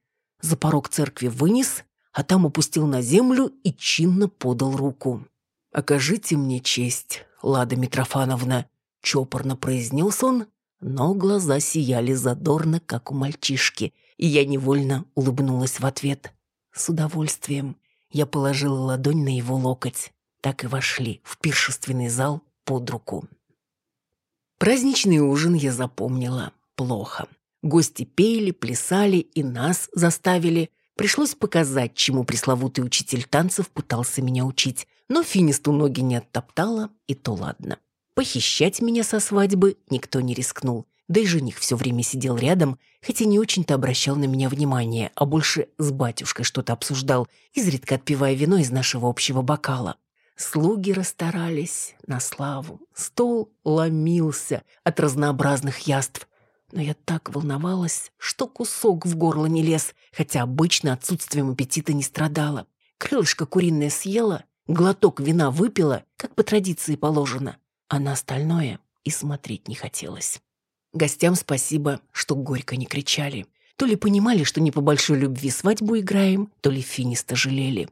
[SPEAKER 1] За порог церкви вынес, а там опустил на землю и чинно подал руку. «Окажите мне честь, Лада Митрофановна», — чопорно произнес он, но глаза сияли задорно, как у мальчишки, и я невольно улыбнулась в ответ. С удовольствием я положила ладонь на его локоть. Так и вошли в пиршественный зал под руку. Праздничный ужин я запомнила плохо. Гости пели, плясали и нас заставили. Пришлось показать, чему пресловутый учитель танцев пытался меня учить. Но финисту ноги не оттоптала, и то ладно. Похищать меня со свадьбы никто не рискнул. Да и жених все время сидел рядом, хотя не очень-то обращал на меня внимание, а больше с батюшкой что-то обсуждал, изредка отпивая вино из нашего общего бокала. Слуги расстарались на славу. Стол ломился от разнообразных яств. Но я так волновалась, что кусок в горло не лез, хотя обычно отсутствием аппетита не страдала. Крылышко куриное съела, глоток вина выпила, как по традиции положено а на остальное и смотреть не хотелось. Гостям спасибо, что горько не кричали. То ли понимали, что не по большой любви свадьбу играем, то ли финиста жалели.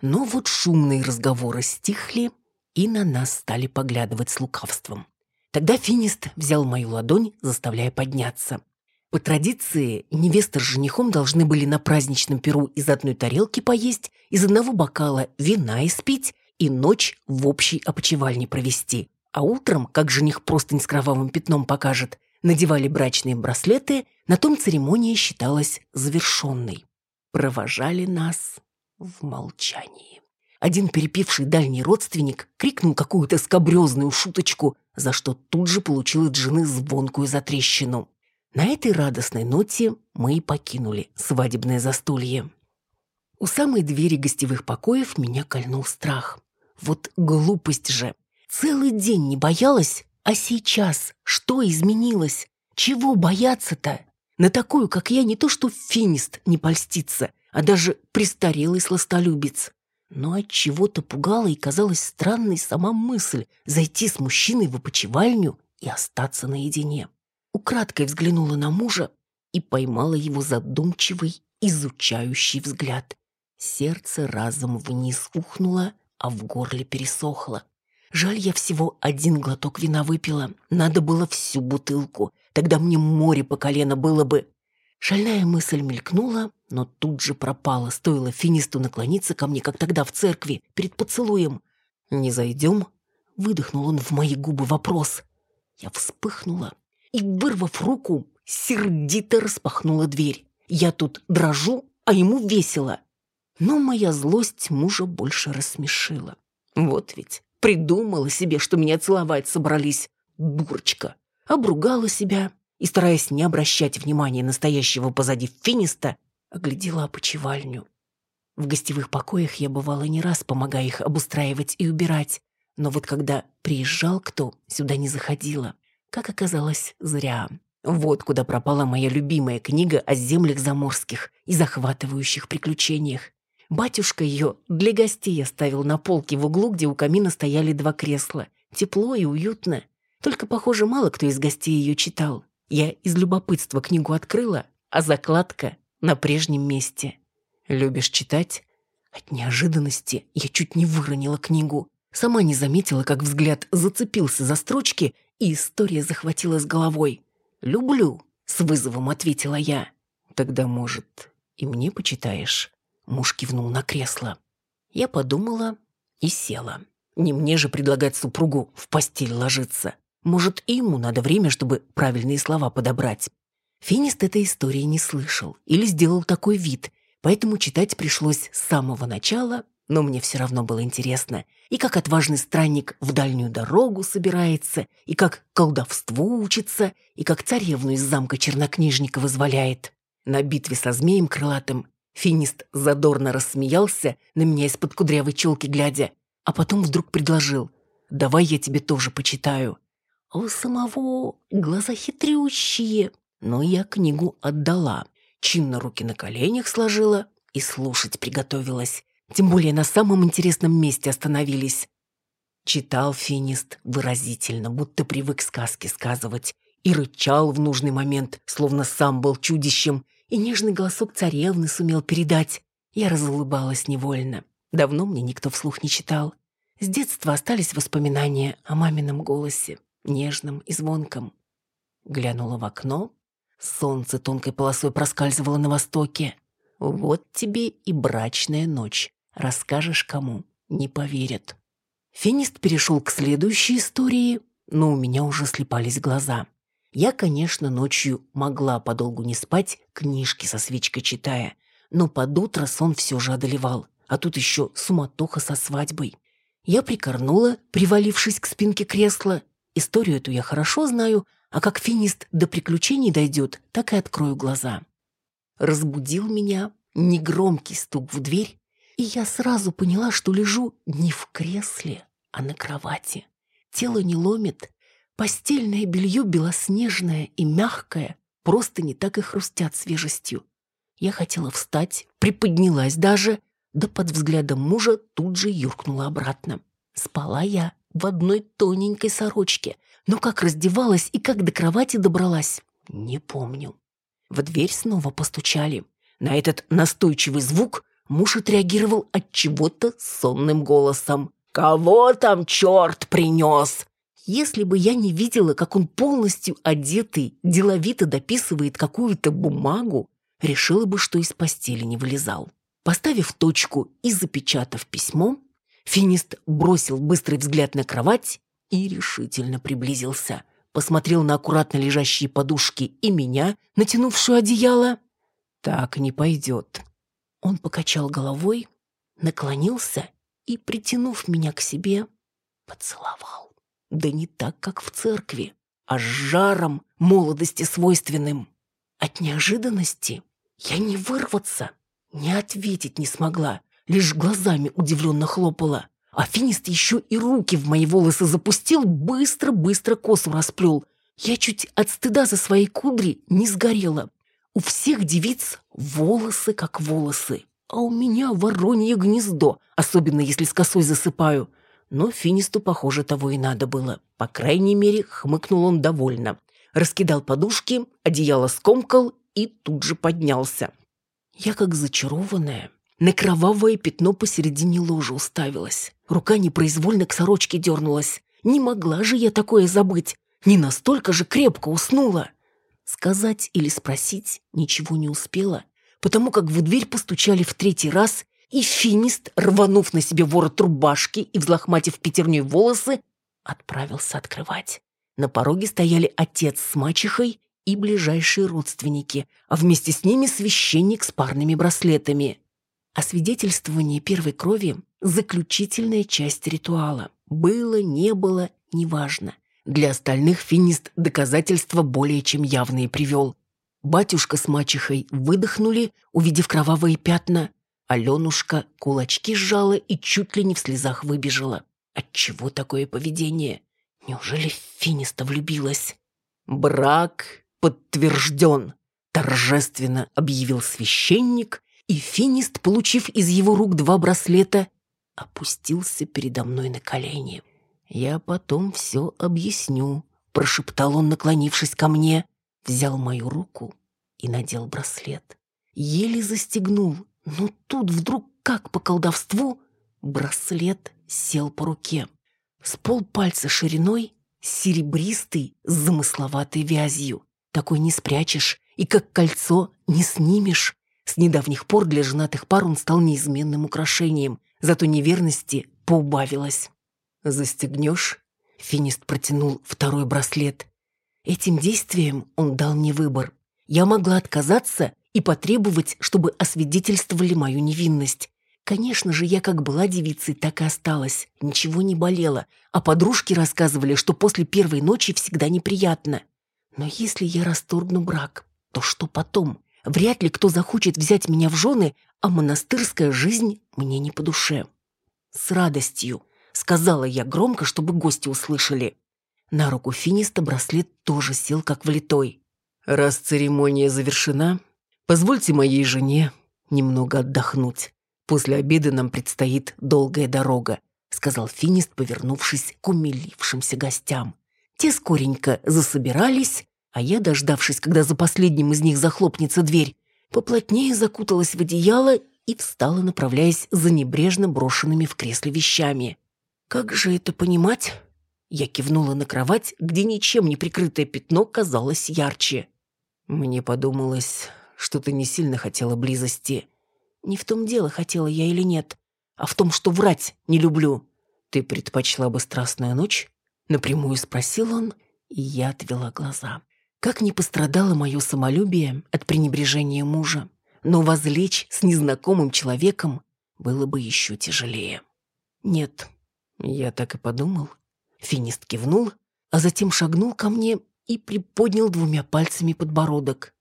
[SPEAKER 1] Но вот шумные разговоры стихли, и на нас стали поглядывать с лукавством. Тогда финист взял мою ладонь, заставляя подняться. По традиции, невеста с женихом должны были на праздничном перу из одной тарелки поесть, из одного бокала вина испить и ночь в общей опочивальне провести. А утром, как жених простынь с кровавым пятном покажет, надевали брачные браслеты, на том церемония считалась завершенной. Провожали нас в молчании. Один перепивший дальний родственник крикнул какую-то скобрезную шуточку, за что тут же получил от жены звонкую затрещину. На этой радостной ноте мы и покинули свадебное застолье. У самой двери гостевых покоев меня кольнул страх. Вот глупость же. Целый день не боялась, а сейчас что изменилось? Чего бояться-то? На такую, как я, не то что финист не польстится, а даже престарелый сластолюбец. Но от чего-то пугала и казалась странной сама мысль зайти с мужчиной в опочивальню и остаться наедине. Украдкой взглянула на мужа и поймала его задумчивый, изучающий взгляд. Сердце разом вниз ухнуло, а в горле пересохло. Жаль, я всего один глоток вина выпила. Надо было всю бутылку. Тогда мне море по колено было бы. Шальная мысль мелькнула, но тут же пропала. Стоило финисту наклониться ко мне, как тогда в церкви, перед поцелуем. «Не зайдем?» — выдохнул он в мои губы вопрос. Я вспыхнула и, вырвав руку, сердито распахнула дверь. Я тут дрожу, а ему весело. Но моя злость мужа больше рассмешила. Вот ведь Придумала себе, что меня целовать собрались. Дурочка. Обругала себя и, стараясь не обращать внимания настоящего позади финиста, оглядела опочивальню. В гостевых покоях я бывала не раз, помогая их обустраивать и убирать. Но вот когда приезжал кто, сюда не заходила. Как оказалось, зря. Вот куда пропала моя любимая книга о землях заморских и захватывающих приключениях. Батюшка ее для гостей оставил на полке в углу, где у камина стояли два кресла. Тепло и уютно. Только, похоже, мало кто из гостей ее читал. Я из любопытства книгу открыла, а закладка на прежнем месте. «Любишь читать?» От неожиданности я чуть не выронила книгу. Сама не заметила, как взгляд зацепился за строчки, и история захватила с головой. «Люблю», — с вызовом ответила я. «Тогда, может, и мне почитаешь?» Муж кивнул на кресло. Я подумала и села. Не мне же предлагать супругу в постель ложиться. Может, и ему надо время, чтобы правильные слова подобрать. Финист этой истории не слышал или сделал такой вид, поэтому читать пришлось с самого начала, но мне все равно было интересно. И как отважный странник в дальнюю дорогу собирается, и как колдовству учится, и как царевну из замка чернокнижника вызволяет. На битве со змеем крылатым Финист задорно рассмеялся, на меня из-под кудрявой челки глядя, а потом вдруг предложил «Давай я тебе тоже почитаю». А у самого глаза хитрющие. Но я книгу отдала, чинно руки на коленях сложила и слушать приготовилась. Тем более на самом интересном месте остановились. Читал финист выразительно, будто привык сказки сказывать, и рычал в нужный момент, словно сам был чудищем, и нежный голосок царевны сумел передать. Я разулыбалась невольно. Давно мне никто вслух не читал. С детства остались воспоминания о мамином голосе, нежном и звонком. Глянула в окно. Солнце тонкой полосой проскальзывало на востоке. Вот тебе и брачная ночь. Расскажешь кому, не поверят. Финист перешел к следующей истории, но у меня уже слепались глаза. Я, конечно, ночью могла подолгу не спать, книжки со свечкой читая, но под утро сон все же одолевал, а тут еще суматоха со свадьбой. Я прикорнула, привалившись к спинке кресла. Историю эту я хорошо знаю, а как финист до приключений дойдет, так и открою глаза. Разбудил меня негромкий стук в дверь, и я сразу поняла, что лежу не в кресле, а на кровати. Тело не ломит, Постельное белье белоснежное и мягкое, просто не так и хрустят свежестью. Я хотела встать, приподнялась даже, да под взглядом мужа тут же юркнула обратно. Спала я в одной тоненькой сорочке, но как раздевалась и как до кровати добралась, не помню. В дверь снова постучали. На этот настойчивый звук муж отреагировал от чего-то сонным голосом. «Кого там черт принес?» Если бы я не видела, как он полностью одетый, деловито дописывает какую-то бумагу, решила бы, что из постели не вылезал. Поставив точку и запечатав письмо, финист бросил быстрый взгляд на кровать и решительно приблизился. Посмотрел на аккуратно лежащие подушки и меня, натянувшую одеяло. «Так не пойдет». Он покачал головой, наклонился и, притянув меня к себе, поцеловал. Да не так, как в церкви, а с жаром молодости свойственным. От неожиданности я не вырваться, не ответить не смогла, лишь глазами удивленно хлопала. А финист еще и руки в мои волосы запустил, быстро-быстро косу расплел. Я чуть от стыда за свои кудри не сгорела. У всех девиц волосы как волосы, а у меня воронье гнездо, особенно если с косой засыпаю но Финисту, похоже, того и надо было. По крайней мере, хмыкнул он довольно. Раскидал подушки, одеяло скомкал и тут же поднялся. Я, как зачарованная, на кровавое пятно посередине ложа уставилась. Рука непроизвольно к сорочке дернулась. Не могла же я такое забыть. Не настолько же крепко уснула. Сказать или спросить ничего не успела, потому как в дверь постучали в третий раз, и финист, рванув на себе ворот рубашки и взлохматив пятерней волосы, отправился открывать. На пороге стояли отец с мачехой и ближайшие родственники, а вместе с ними священник с парными браслетами. Освидетельствование первой крови – заключительная часть ритуала. Было, не было, неважно. Для остальных финист доказательства более чем явные привел. Батюшка с мачехой выдохнули, увидев кровавые пятна, Аленушка кулачки сжала и чуть ли не в слезах выбежала. Отчего такое поведение? Неужели Финиста влюбилась? «Брак подтвержден», — торжественно объявил священник, и Финист, получив из его рук два браслета, опустился передо мной на колени. «Я потом все объясню», — прошептал он, наклонившись ко мне, взял мою руку и надел браслет. Еле застегнул, но тут вдруг, как по колдовству, браслет сел по руке. С полпальца шириной, серебристый, замысловатой вязью. Такой не спрячешь и как кольцо не снимешь. С недавних пор для женатых пар он стал неизменным украшением, зато неверности поубавилось. «Застегнешь?» Финист протянул второй браслет. Этим действием он дал мне выбор. Я могла отказаться и потребовать, чтобы освидетельствовали мою невинность. Конечно же, я как была девицей, так и осталась. Ничего не болело. А подружки рассказывали, что после первой ночи всегда неприятно. Но если я расторгну брак, то что потом? Вряд ли кто захочет взять меня в жены, а монастырская жизнь мне не по душе. С радостью, сказала я громко, чтобы гости услышали. На руку Финиста браслет тоже сел как влитой. Раз церемония завершена, позвольте моей жене немного отдохнуть. После обеда нам предстоит долгая дорога», — сказал Финист, повернувшись к умилившимся гостям. Те скоренько засобирались, а я, дождавшись, когда за последним из них захлопнется дверь, поплотнее закуталась в одеяло и встала, направляясь за небрежно брошенными в кресле вещами. «Как же это понимать?» Я кивнула на кровать, где ничем не прикрытое пятно казалось ярче. Мне подумалось, что ты не сильно хотела близости. Не в том дело, хотела я или нет, а в том, что врать не люблю. Ты предпочла бы страстную ночь? Напрямую спросил он, и я отвела глаза. Как не пострадало мое самолюбие от пренебрежения мужа, но возлечь с незнакомым человеком было бы еще тяжелее. Нет, я так и подумал. Финист кивнул, а затем шагнул ко мне и приподнял двумя пальцами подбородок.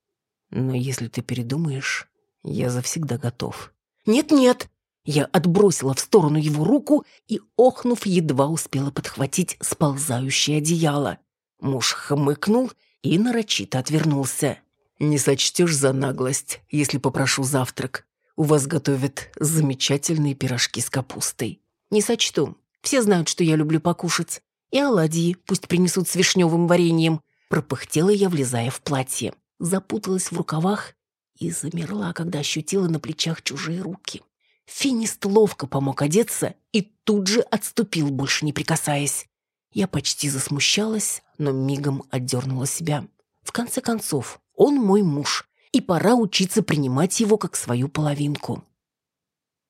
[SPEAKER 1] «Но если ты передумаешь, я завсегда готов». «Нет-нет!» Я отбросила в сторону его руку и, охнув, едва успела подхватить сползающее одеяло. Муж хмыкнул и нарочито отвернулся. «Не сочтешь за наглость, если попрошу завтрак. У вас готовят замечательные пирожки с капустой». «Не сочту. Все знают, что я люблю покушать. И оладьи пусть принесут с вишневым вареньем. Пропыхтела я, влезая в платье. Запуталась в рукавах и замерла, когда ощутила на плечах чужие руки. Финист ловко помог одеться и тут же отступил, больше не прикасаясь. Я почти засмущалась, но мигом отдернула себя. В конце концов, он мой муж, и пора учиться принимать его как свою половинку.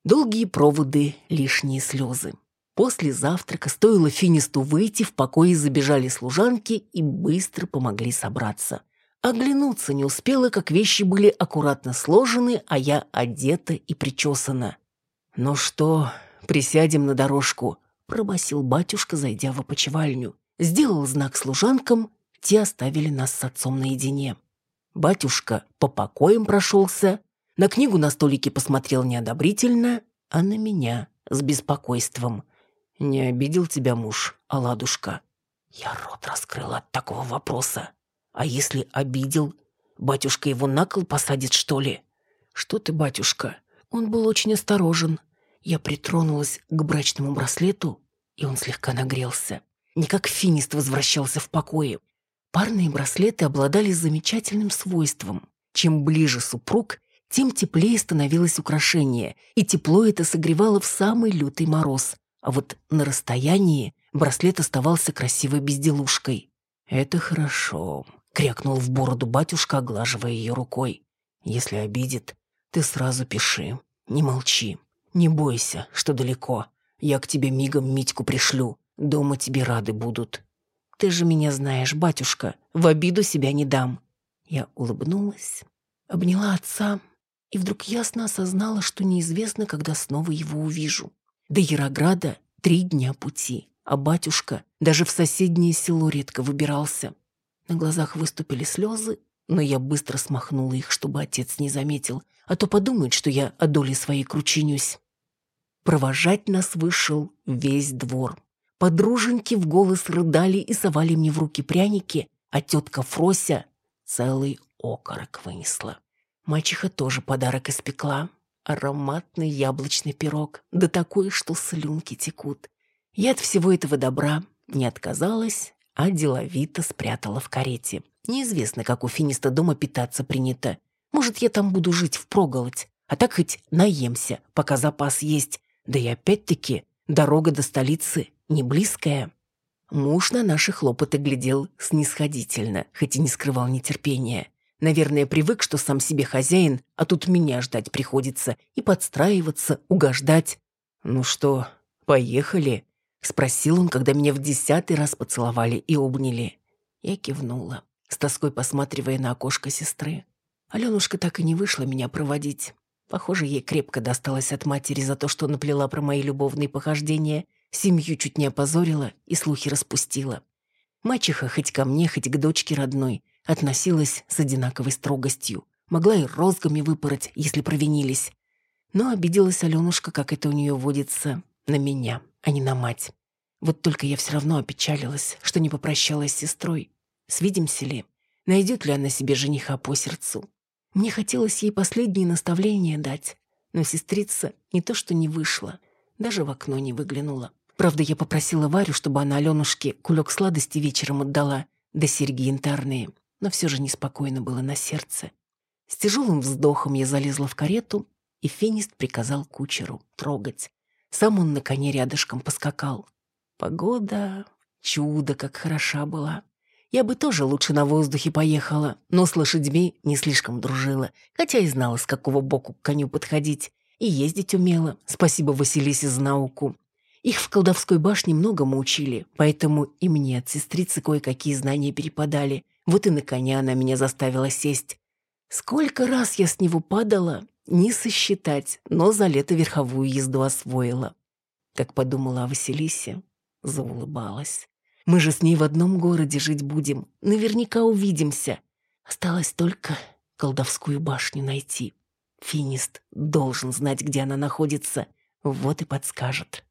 [SPEAKER 1] Долгие проводы, лишние слезы. После завтрака стоило Финисту выйти, в покое забежали служанки и быстро помогли собраться. Оглянуться не успела, как вещи были аккуратно сложены, а я одета и причесана. «Ну что, присядем на дорожку», — пробасил батюшка, зайдя в опочивальню. Сделал знак служанкам, те оставили нас с отцом наедине. Батюшка по покоям прошелся, на книгу на столике посмотрел неодобрительно, а на меня с беспокойством. «Не обидел тебя муж, Аладушка?» Я рот раскрыла от такого вопроса. «А если обидел? Батюшка его на кол посадит, что ли?» «Что ты, батюшка?» Он был очень осторожен. Я притронулась к брачному браслету, и он слегка нагрелся. Не как финист возвращался в покое. Парные браслеты обладали замечательным свойством. Чем ближе супруг, тем теплее становилось украшение, и тепло это согревало в самый лютый мороз, а вот на расстоянии браслет оставался красивой безделушкой. «Это хорошо», — крякнул в бороду батюшка, оглаживая ее рукой. «Если обидит, ты сразу пиши, не молчи. Не бойся, что далеко. Я к тебе мигом Митьку пришлю, дома тебе рады будут». «Ты же меня знаешь, батюшка, в обиду себя не дам». Я улыбнулась, обняла отца и вдруг ясно осознала, что неизвестно, когда снова его увижу. До Ярограда три дня пути, а батюшка даже в соседнее село редко выбирался. На глазах выступили слезы, но я быстро смахнула их, чтобы отец не заметил, а то подумает, что я о доле своей кручинюсь. Провожать нас вышел весь двор. Подруженьки в голос рыдали и совали мне в руки пряники, а тетка Фрося целый окорок вынесла. Мачеха тоже подарок испекла ароматный яблочный пирог, да такой, что слюнки текут. Я от всего этого добра не отказалась, а деловито спрятала в карете. Неизвестно, как у финиста дома питаться принято. Может, я там буду жить впроголодь, а так хоть наемся, пока запас есть. Да и опять-таки, дорога до столицы не близкая. Муж на наши хлопоты глядел снисходительно, хоть и не скрывал нетерпения. Наверное, привык, что сам себе хозяин, а тут меня ждать приходится и подстраиваться, угождать. «Ну что, поехали?» — спросил он, когда меня в десятый раз поцеловали и обняли. Я кивнула, с тоской посматривая на окошко сестры. Аленушка так и не вышла меня проводить. Похоже, ей крепко досталось от матери за то, что наплела про мои любовные похождения, семью чуть не опозорила и слухи распустила. Мачеха хоть ко мне, хоть к дочке родной, относилась с одинаковой строгостью. Могла и розгами выпороть, если провинились. Но обиделась Аленушка, как это у нее водится, на меня, а не на мать. Вот только я все равно опечалилась, что не попрощалась с сестрой. Свидимся ли? найдет ли она себе жениха по сердцу. Мне хотелось ей последние наставления дать, но сестрица не то что не вышла, даже в окно не выглянула. Правда, я попросила Варю, чтобы она Аленушке кулек сладости вечером отдала, да серьги янтарные, но все же неспокойно было на сердце. С тяжелым вздохом я залезла в карету, и финист приказал кучеру трогать. Сам он на коне рядышком поскакал. Погода... Чудо, как хороша была. Я бы тоже лучше на воздухе поехала, но с лошадьми не слишком дружила, хотя и знала, с какого боку к коню подходить. И ездить умела, спасибо Василисе за науку. Их в колдовской башне многому учили, поэтому и мне от сестрицы кое-какие знания перепадали. Вот и на коня она меня заставила сесть. Сколько раз я с него падала, не сосчитать, но за лето верховую езду освоила. Как подумала о Василисе, заулыбалась. Мы же с ней в одном городе жить будем, наверняка увидимся. Осталось только колдовскую башню найти. Финист должен знать, где она находится, вот и подскажет.